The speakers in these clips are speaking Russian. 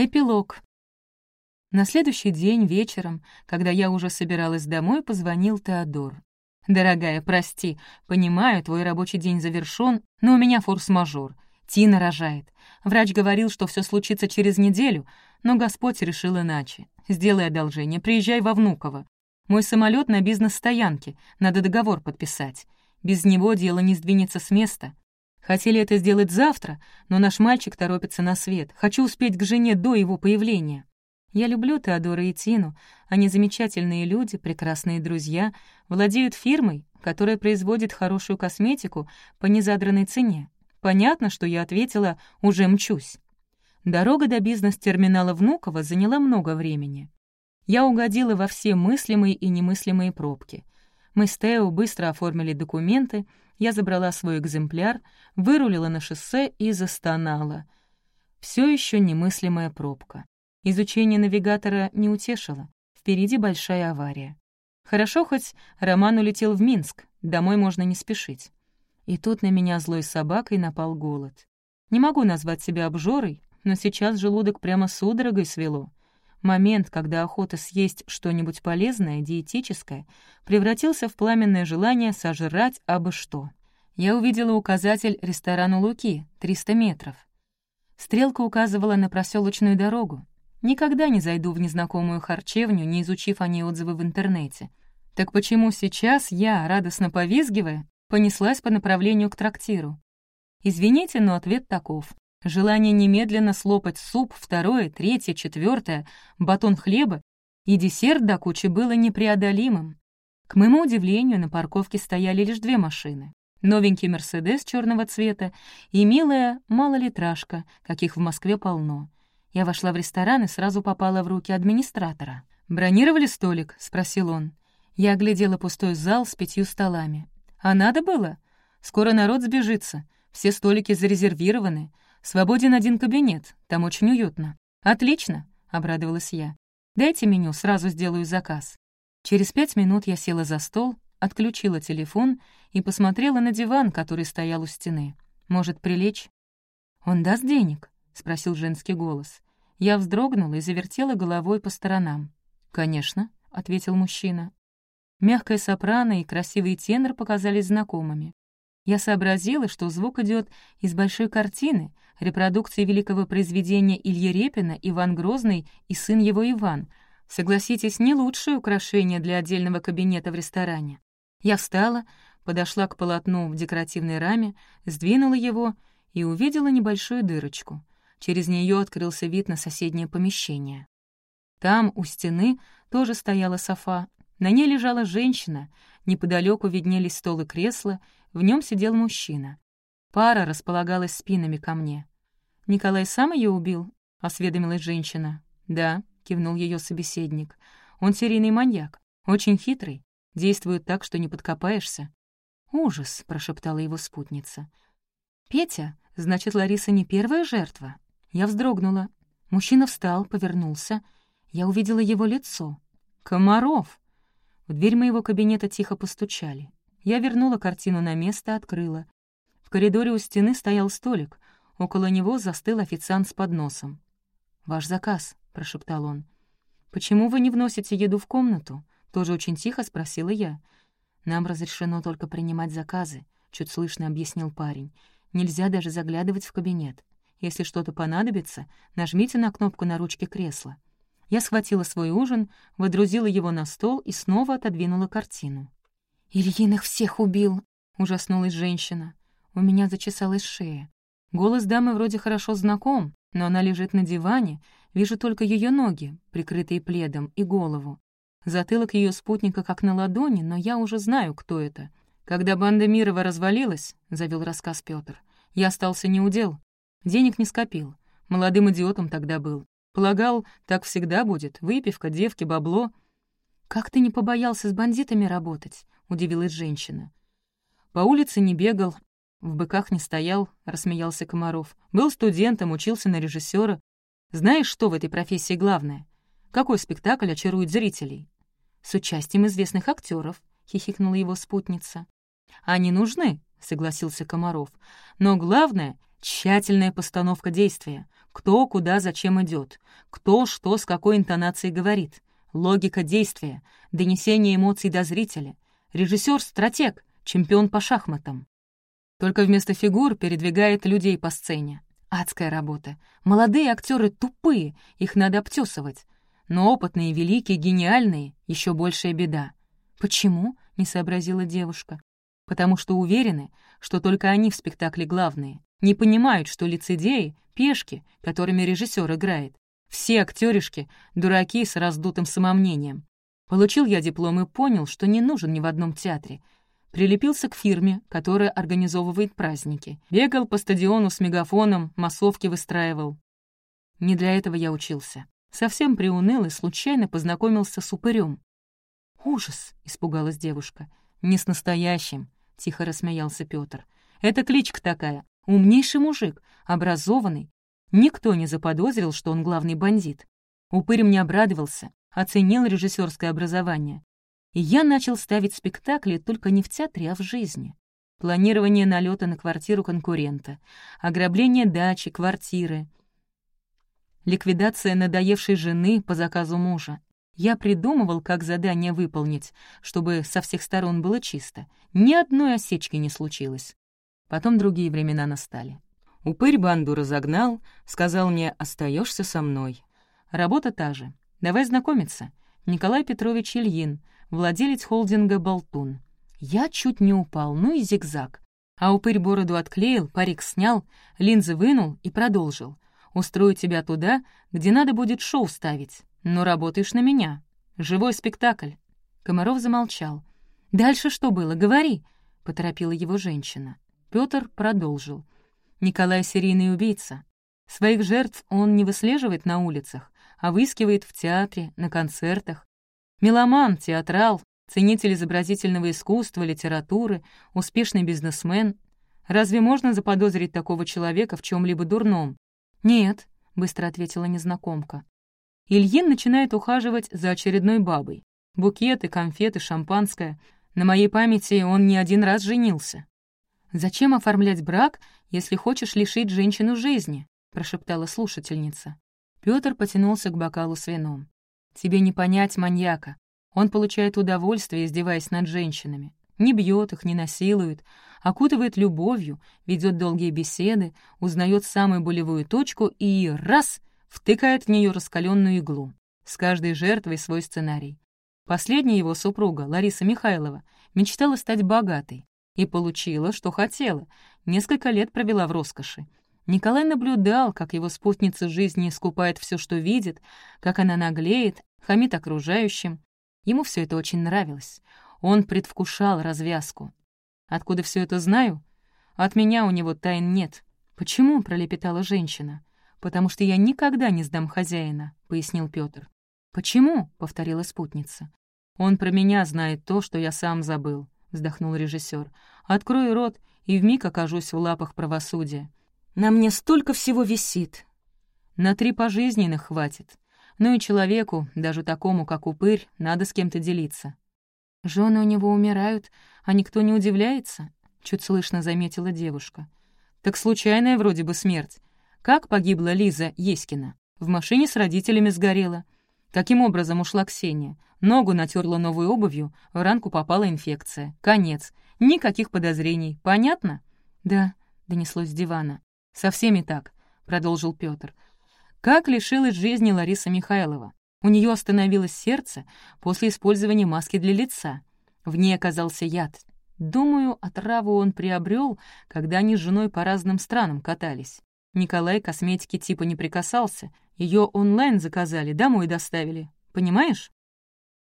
Эпилог. На следующий день вечером, когда я уже собиралась домой, позвонил Теодор. «Дорогая, прости, понимаю, твой рабочий день завершён, но у меня форс-мажор. Тина рожает. Врач говорил, что все случится через неделю, но Господь решил иначе. Сделай одолжение, приезжай во Внуково. Мой самолет на бизнес-стоянке, надо договор подписать. Без него дело не сдвинется с места. Хотели это сделать завтра, но наш мальчик торопится на свет. Хочу успеть к жене до его появления. Я люблю Теодора и Тину. Они замечательные люди, прекрасные друзья, владеют фирмой, которая производит хорошую косметику по незадранной цене. Понятно, что я ответила «уже мчусь». Дорога до бизнес-терминала Внуково заняла много времени. Я угодила во все мыслимые и немыслимые пробки. Мы с Тео быстро оформили документы, я забрала свой экземпляр, вырулила на шоссе и застонала. Все еще немыслимая пробка. Изучение навигатора не утешило. Впереди большая авария. Хорошо, хоть Роман улетел в Минск, домой можно не спешить. И тут на меня злой собакой напал голод. Не могу назвать себя обжорой, но сейчас желудок прямо судорогой свело. Момент, когда охота съесть что-нибудь полезное, диетическое, превратился в пламенное желание сожрать абы что. Я увидела указатель ресторана Луки, 300 метров. Стрелка указывала на проселочную дорогу. Никогда не зайду в незнакомую харчевню, не изучив о ней отзывы в интернете. Так почему сейчас я, радостно повизгивая, понеслась по направлению к трактиру? Извините, но ответ таков. Желание немедленно слопать суп, второе, третье, четвертое, батон хлеба и десерт до кучи было непреодолимым. К моему удивлению, на парковке стояли лишь две машины. Новенький «Мерседес» черного цвета и милая малолитражка, каких в Москве полно. Я вошла в ресторан и сразу попала в руки администратора. «Бронировали столик?» — спросил он. Я оглядела пустой зал с пятью столами. «А надо было? Скоро народ сбежится. Все столики зарезервированы. Свободен один кабинет, там очень уютно». «Отлично», — обрадовалась я. «Дайте меню, сразу сделаю заказ». Через пять минут я села за стол, отключила телефон и посмотрела на диван, который стоял у стены. «Может, прилечь?» «Он даст денег?» — спросил женский голос. Я вздрогнула и завертела головой по сторонам. «Конечно», — ответил мужчина. Мягкая сопрано и красивый тенор показались знакомыми. Я сообразила, что звук идет из большой картины, репродукции великого произведения Ильи Репина «Иван Грозный и сын его Иван». Согласитесь, не лучшее украшение для отдельного кабинета в ресторане. Я встала, подошла к полотну в декоративной раме, сдвинула его и увидела небольшую дырочку. Через нее открылся вид на соседнее помещение. Там, у стены, тоже стояла софа. На ней лежала женщина, неподалеку виднелись стол и кресла, в нем сидел мужчина. Пара располагалась спинами ко мне. «Николай сам ее убил?» — осведомилась женщина. «Да», — кивнул ее собеседник. «Он серийный маньяк, очень хитрый, действует так, что не подкопаешься». «Ужас», — прошептала его спутница. «Петя, значит, Лариса не первая жертва?» Я вздрогнула. Мужчина встал, повернулся. Я увидела его лицо. «Комаров!» В дверь моего кабинета тихо постучали. Я вернула картину на место, открыла. В коридоре у стены стоял столик. Около него застыл официант с подносом. «Ваш заказ», — прошептал он. «Почему вы не вносите еду в комнату?» Тоже очень тихо спросила я. «Нам разрешено только принимать заказы», — чуть слышно объяснил парень. «Нельзя даже заглядывать в кабинет. Если что-то понадобится, нажмите на кнопку на ручке кресла». Я схватила свой ужин, выдрузила его на стол и снова отодвинула картину. «Ильин их всех убил!» — ужаснулась женщина. У меня зачесалась шея. Голос дамы вроде хорошо знаком, но она лежит на диване, вижу только ее ноги, прикрытые пледом, и голову. Затылок ее спутника как на ладони, но я уже знаю, кто это. Когда банда Мирова развалилась, — завел рассказ Петр, — я остался неудел. Денег не скопил. Молодым идиотом тогда был. Полагал, так всегда будет. Выпивка, девки, бабло. «Как ты не побоялся с бандитами работать?» — удивилась женщина. «По улице не бегал, в быках не стоял», — рассмеялся Комаров. «Был студентом, учился на режиссера. Знаешь, что в этой профессии главное? Какой спектакль очарует зрителей?» «С участием известных актеров, хихикнула его спутница. «Они нужны», — согласился Комаров. «Но главное Тщательная постановка действия. Кто, куда, зачем идет. Кто, что, с какой интонацией говорит. Логика действия. Донесение эмоций до зрителя. Режиссер — стратег, чемпион по шахматам. Только вместо фигур передвигает людей по сцене. Адская работа. Молодые актеры тупые, их надо обтесывать. Но опытные, великие, гениальные — еще большая беда. «Почему?» — не сообразила девушка. «Потому что уверены, что только они в спектакле главные. Не понимают, что лицедеи — пешки, которыми режиссер играет. Все актеришки — дураки с раздутым самомнением. Получил я диплом и понял, что не нужен ни в одном театре. Прилепился к фирме, которая организовывает праздники. Бегал по стадиону с мегафоном, массовки выстраивал. Не для этого я учился. Совсем приуныл и случайно познакомился с упырем. «Ужас!» — испугалась девушка. «Не с настоящим», — тихо рассмеялся Пётр. «Это кличка такая. Умнейший мужик, образованный. Никто не заподозрил, что он главный бандит. Упырь мне обрадовался, оценил режиссерское образование. И я начал ставить спектакли только не в театре, а в жизни. Планирование налета на квартиру конкурента, ограбление дачи, квартиры, ликвидация надоевшей жены по заказу мужа. Я придумывал, как задание выполнить, чтобы со всех сторон было чисто. Ни одной осечки не случилось. Потом другие времена настали. Упырь банду разогнал, сказал мне «остаешься со мной». Работа та же. Давай знакомиться. Николай Петрович Ильин, владелец холдинга «Болтун». Я чуть не упал, ну и зигзаг. А упырь бороду отклеил, парик снял, линзы вынул и продолжил. «Устрою тебя туда, где надо будет шоу ставить. Но работаешь на меня. Живой спектакль». Комаров замолчал. «Дальше что было? Говори», — поторопила его женщина. Пётр продолжил. «Николай — серийный убийца. Своих жертв он не выслеживает на улицах, а выискивает в театре, на концертах. Меломан, театрал, ценитель изобразительного искусства, литературы, успешный бизнесмен. Разве можно заподозрить такого человека в чем либо дурном? «Нет», — быстро ответила незнакомка. Ильин начинает ухаживать за очередной бабой. Букеты, конфеты, шампанское. На моей памяти он не один раз женился. «Зачем оформлять брак, если хочешь лишить женщину жизни?» — прошептала слушательница. Пётр потянулся к бокалу с вином. «Тебе не понять маньяка. Он получает удовольствие, издеваясь над женщинами. Не бьет их, не насилует, окутывает любовью, ведет долгие беседы, узнает самую болевую точку и раз — втыкает в нее раскаленную иглу. С каждой жертвой свой сценарий. Последняя его супруга, Лариса Михайлова, мечтала стать богатой, и получила, что хотела. Несколько лет провела в роскоши. Николай наблюдал, как его спутница жизни искупает все, что видит, как она наглеет, хамит окружающим. Ему все это очень нравилось. Он предвкушал развязку. Откуда все это знаю? От меня у него тайн нет. Почему? — пролепетала женщина. «Потому что я никогда не сдам хозяина», — пояснил Пётр. «Почему?» — повторила спутница. «Он про меня знает то, что я сам забыл. — вздохнул режиссер. «Открою рот, и вмиг окажусь в лапах правосудия. На мне столько всего висит. На три пожизненных хватит. Ну и человеку, даже такому, как упырь, надо с кем-то делиться». Жены у него умирают, а никто не удивляется?» — чуть слышно заметила девушка. «Так случайная вроде бы смерть. Как погибла Лиза Еськина? В машине с родителями сгорела. Каким образом ушла Ксения? Ногу натерла новой обувью, в ранку попала инфекция. Конец. Никаких подозрений. Понятно? Да, донеслось с дивана. Со всеми так, продолжил Петр. Как лишилась жизни Лариса Михайлова? У нее остановилось сердце после использования маски для лица. В ней оказался яд. Думаю, отраву он приобрел, когда они с женой по разным странам катались. Николай к косметике типа не прикасался, ее онлайн заказали, домой доставили. Понимаешь?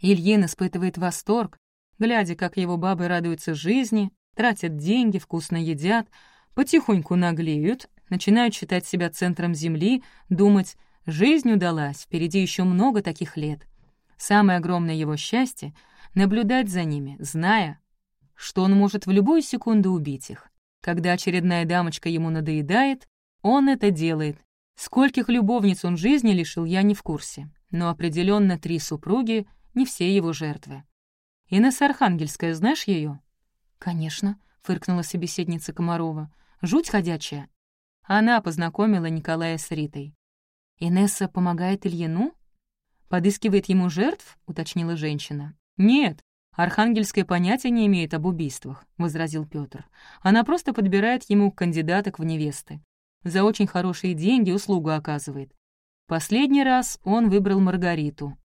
Ильин испытывает восторг, глядя, как его бабы радуются жизни, тратят деньги, вкусно едят, потихоньку наглеют, начинают считать себя центром Земли, думать, жизнь удалась, впереди еще много таких лет. Самое огромное его счастье — наблюдать за ними, зная, что он может в любую секунду убить их. Когда очередная дамочка ему надоедает, он это делает. Скольких любовниц он жизни лишил, я не в курсе. Но определенно три супруги — не все его жертвы. «Инесса Архангельская, знаешь ее? «Конечно», — фыркнула собеседница Комарова. «Жуть ходячая». Она познакомила Николая с Ритой. «Инесса помогает Ильину?» «Подыскивает ему жертв?» — уточнила женщина. «Нет, Архангельское понятие не имеет об убийствах», — возразил Петр. «Она просто подбирает ему кандидаток в невесты. За очень хорошие деньги услугу оказывает. Последний раз он выбрал Маргариту.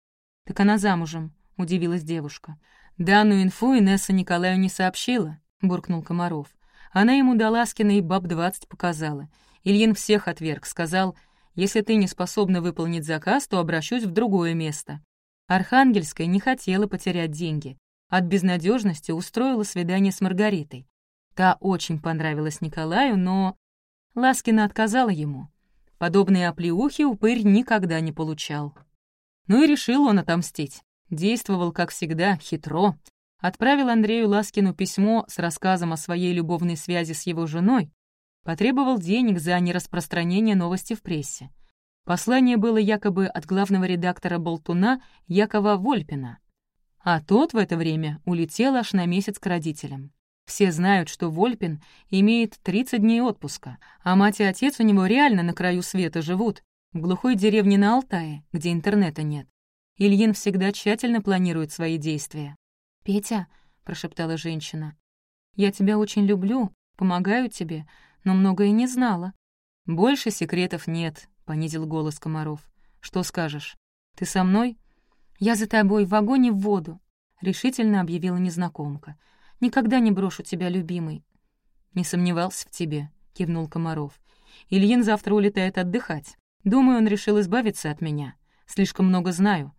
«Так она замужем», — удивилась девушка. «Данную инфу Инесса Николаю не сообщила», — буркнул Комаров. Она ему до Ласкина и баб-20 показала. Ильин всех отверг, сказал, «Если ты не способна выполнить заказ, то обращусь в другое место». Архангельская не хотела потерять деньги. От безнадежности устроила свидание с Маргаритой. Та очень понравилась Николаю, но Ласкина отказала ему. Подобные оплеухи упырь никогда не получал. Ну и решил он отомстить. Действовал, как всегда, хитро. Отправил Андрею Ласкину письмо с рассказом о своей любовной связи с его женой, потребовал денег за нераспространение новости в прессе. Послание было якобы от главного редактора «Болтуна» Якова Вольпина. А тот в это время улетел аж на месяц к родителям. Все знают, что Вольпин имеет 30 дней отпуска, а мать и отец у него реально на краю света живут, в глухой деревне на Алтае, где интернета нет. Ильин всегда тщательно планирует свои действия. «Петя», — прошептала женщина, — «я тебя очень люблю, помогаю тебе, но многое не знала». «Больше секретов нет», — понизил голос Комаров. «Что скажешь? Ты со мной?» «Я за тобой в вагоне в воду», — решительно объявила незнакомка. Никогда не брошу тебя, любимый». «Не сомневался в тебе», — кивнул Комаров. «Ильин завтра улетает отдыхать. Думаю, он решил избавиться от меня. Слишком много знаю.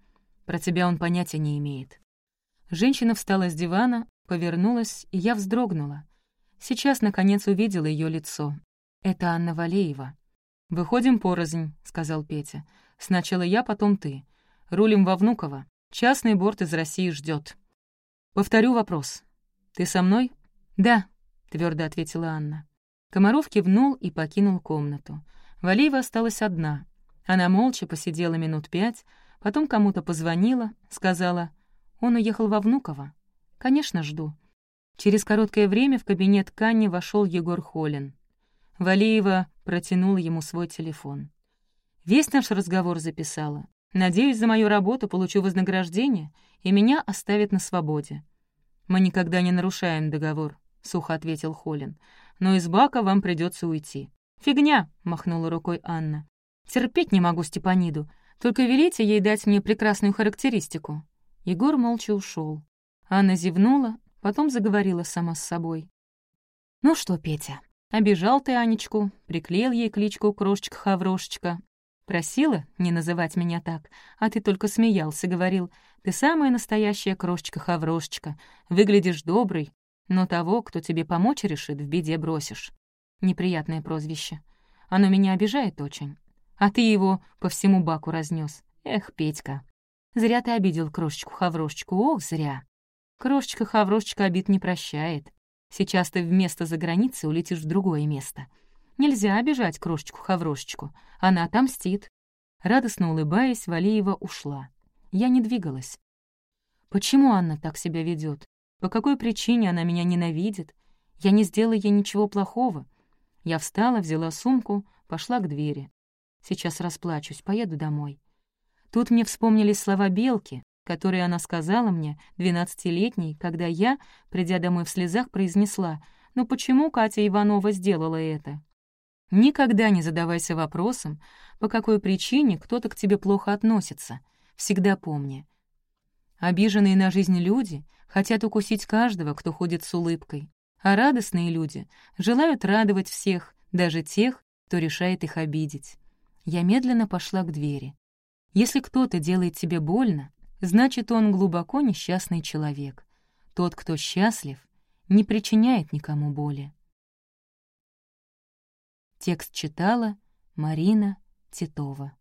Про тебя он понятия не имеет». Женщина встала с дивана, повернулась, и я вздрогнула. Сейчас, наконец, увидела ее лицо. Это Анна Валеева. «Выходим порознь», — сказал Петя. «Сначала я, потом ты. Рулим во Внуково. Частный борт из России ждет. Повторю вопрос. «Ты со мной?» «Да», — твердо ответила Анна. Комаров кивнул и покинул комнату. Валиева осталась одна. Она молча посидела минут пять, потом кому-то позвонила, сказала, «Он уехал во Внуково». «Конечно, жду». Через короткое время в кабинет Канни вошел Егор Холин. Валиева протянула ему свой телефон. «Весь наш разговор записала. Надеюсь, за мою работу получу вознаграждение, и меня оставят на свободе. «Мы никогда не нарушаем договор», — сухо ответил Холин. «Но из бака вам придется уйти». «Фигня», — махнула рукой Анна. «Терпеть не могу Степаниду. Только велите ей дать мне прекрасную характеристику». Егор молча ушел. Анна зевнула, потом заговорила сама с собой. «Ну что, Петя, обижал ты Анечку, приклеил ей кличку Крошечка-Хаврошечка. Просила не называть меня так, а ты только смеялся, говорил, ты самая настоящая крошечка-хаврошечка, выглядишь добрый, но того, кто тебе помочь решит, в беде бросишь. Неприятное прозвище. Оно меня обижает очень. А ты его по всему баку разнес. Эх, Петька. Зря ты обидел крошечку-хаврошечку, ох, зря. Крошечка-хаврошечка обид не прощает. Сейчас ты вместо за границей улетишь в другое место. Нельзя обижать крошечку-хаврошечку. Она отомстит. Радостно улыбаясь, Валеева ушла. Я не двигалась. Почему Анна так себя ведет? По какой причине она меня ненавидит? Я не сделала ей ничего плохого. Я встала, взяла сумку, пошла к двери. Сейчас расплачусь, поеду домой. Тут мне вспомнились слова Белки, которые она сказала мне, двенадцатилетней, когда я, придя домой в слезах, произнесла «Ну почему Катя Иванова сделала это?» Никогда не задавайся вопросом, по какой причине кто-то к тебе плохо относится — Всегда помни. Обиженные на жизнь люди хотят укусить каждого, кто ходит с улыбкой, а радостные люди желают радовать всех, даже тех, кто решает их обидеть. Я медленно пошла к двери. Если кто-то делает тебе больно, значит, он глубоко несчастный человек. Тот, кто счастлив, не причиняет никому боли. Текст читала Марина Титова.